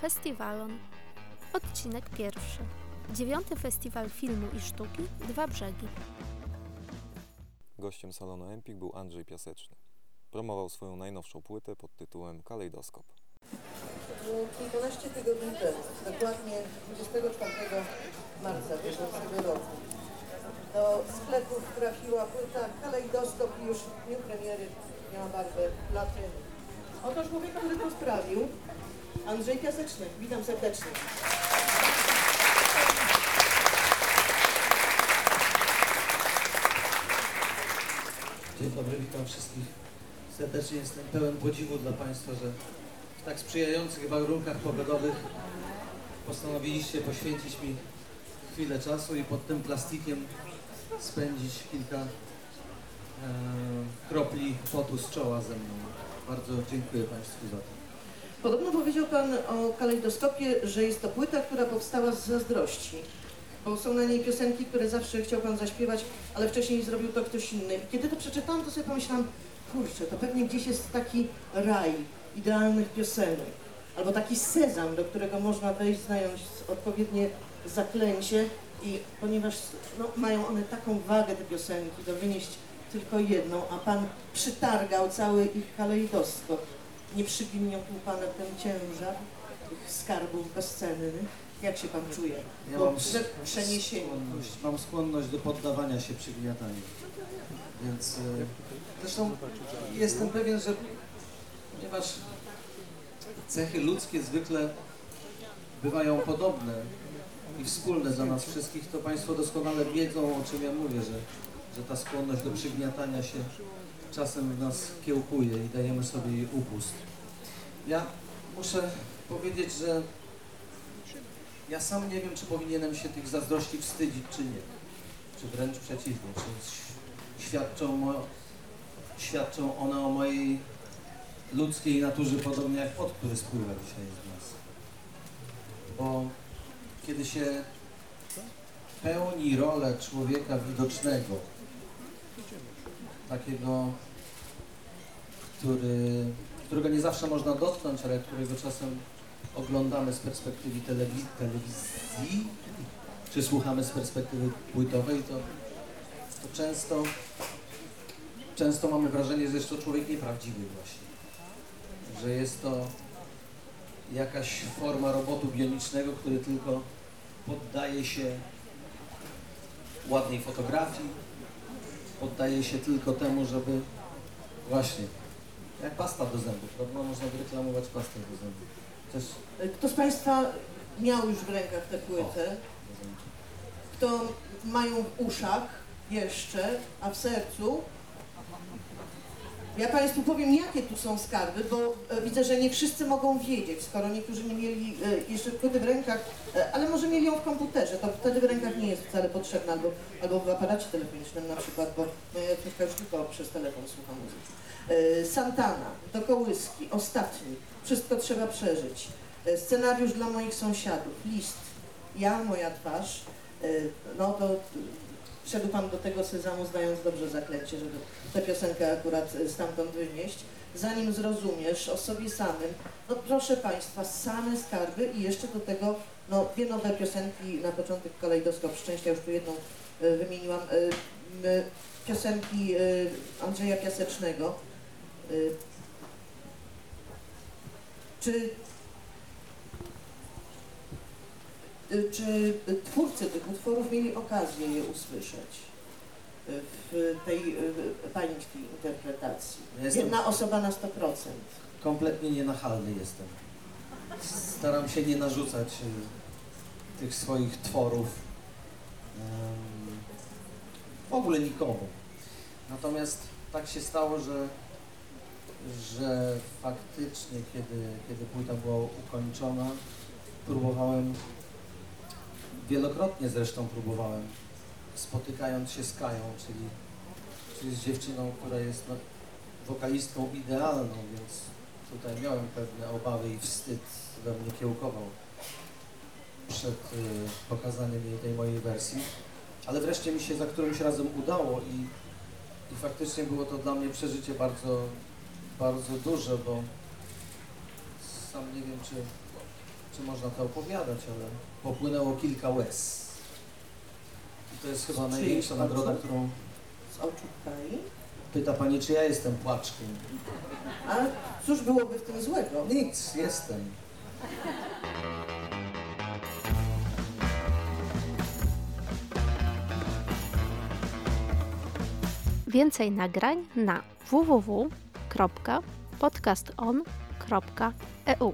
Festiwalon. Odcinek pierwszy. Dziewiąty Festiwal Filmu i Sztuki Dwa Brzegi. Gościem salonu Empik był Andrzej Piaseczny. Promował swoją najnowszą płytę pod tytułem Kalejdoskop. Kilkanaście tygodni temu, dokładnie 24 marca bieżącego roku, do sklepów trafiła płyta Kalejdoskop i już w dniu premiery miała barwę platyny. Oto człowieka, który to sprawił, Andrzej Piaseczny. Witam serdecznie. Dzień dobry, witam wszystkich. Serdecznie jestem pełen podziwu dla Państwa, że w tak sprzyjających warunkach pogodowych postanowiliście poświęcić mi chwilę czasu i pod tym plastikiem spędzić kilka e, kropli potu z czoła ze mną. Bardzo dziękuję Państwu za to. Podobno powiedział Pan o kalejdoskopie, że jest to płyta, która powstała z zazdrości. Bo są na niej piosenki, które zawsze chciał Pan zaśpiewać, ale wcześniej zrobił to ktoś inny. Kiedy to przeczytałam, to sobie pomyślałam, kurczę, to pewnie gdzieś jest taki raj idealnych piosenek. Albo taki sezam, do którego można wejść, znając odpowiednie zaklęcie. I ponieważ no, mają one taką wagę, te piosenki, to wynieść tylko jedną, a Pan przytargał cały ich kalejdoskop. Nie przygniotł Pana ten ciężar tych skarbów bezcennych? Jak się Pan czuje? Ja mam skłonność, mam skłonność do poddawania się przygniataniu. Więc e, zresztą jestem pewien, że ponieważ cechy ludzkie zwykle bywają podobne i wspólne dla nas wszystkich, to Państwo doskonale wiedzą, o czym ja mówię, że, że ta skłonność do przygniatania się czasem nas kiełkuje i dajemy sobie jej upust. Ja muszę powiedzieć, że ja sam nie wiem, czy powinienem się tych zazdrości wstydzić, czy nie. Czy wręcz przeciwnie, czy świadczą, świadczą one o mojej ludzkiej naturze, podobnie jak pot, który spływa dzisiaj z nas. Bo kiedy się pełni rolę człowieka widocznego, takiego, który, którego nie zawsze można dotknąć, ale którego czasem oglądamy z perspektywy telewiz telewizji, czy słuchamy z perspektywy płytowej, to, to często, często mamy wrażenie, że jest to człowiek nieprawdziwy właśnie. Że jest to jakaś forma robotu bionicznego, który tylko poddaje się ładnej fotografii, poddaje się tylko temu, żeby właśnie, jak pasta do zębów, prawda? Można wyreklamować pastę do zębów. Też Kto z Państwa miał już w rękach tę płytę? Kto mają w uszach jeszcze, a w sercu? Ja Państwu powiem, jakie tu są skarby, bo e, widzę, że nie wszyscy mogą wiedzieć, skoro niektórzy nie mieli e, jeszcze płyty w rękach, e, ale może mieli ją w komputerze, to wtedy w rękach nie jest wcale potrzebna, albo, albo w aparacie telefonicznym na przykład, bo moja córka już tylko przez telefon słucha muzyki. Santana, do kołyski, ostatni, wszystko trzeba przeżyć. Scenariusz dla moich sąsiadów, list, ja, moja twarz, no to wszedł Pan do tego sezamu znając dobrze zaklęcie, żeby tę piosenkę akurat stamtąd wynieść. Zanim zrozumiesz o sobie samym, no proszę Państwa, same skarby i jeszcze do tego no, dwie nowe piosenki na początek Kalejdoskop Szczęścia, już tu jedną e, wymieniłam, e, m, piosenki e, Andrzeja Piasecznego. E, Czy Y, Czy twórcy tych utworów mieli okazję je usłyszeć y, w tej y, pańskiej interpretacji? Jestem- Jedna osoba na 100%. kompletnie nienachalny jestem. Staram się nie narzucać y, tych swoich tworów w ogóle nikomu. Natomiast tak się stało, że, że faktycznie, kiedy, kiedy płyta była ukończona, próbowałem, wielokrotnie zresztą próbowałem, spotykając się z Kają, czyli, czyli z dziewczyną, która jest no, wokalistką idealną, więc tutaj miałem pewne obawy i wstyd we mnie kiełkował przed y, pokazaniem jej tej mojej wersji. Ale wreszcie mi się za którymś razem udało i, i faktycznie było to dla mnie przeżycie bardzo, bardzo duże, bo sam nie wiem, czy czy można to opowiadać, ale popłynęło kilka łez. I to jest chyba największa nagroda, którą Z oczu Kai. pyta Pani, czy ja jestem płaczkiem. A cóż byłoby w tym złego? Nic, jestem. Więcej nagrań na www.podcaston.eu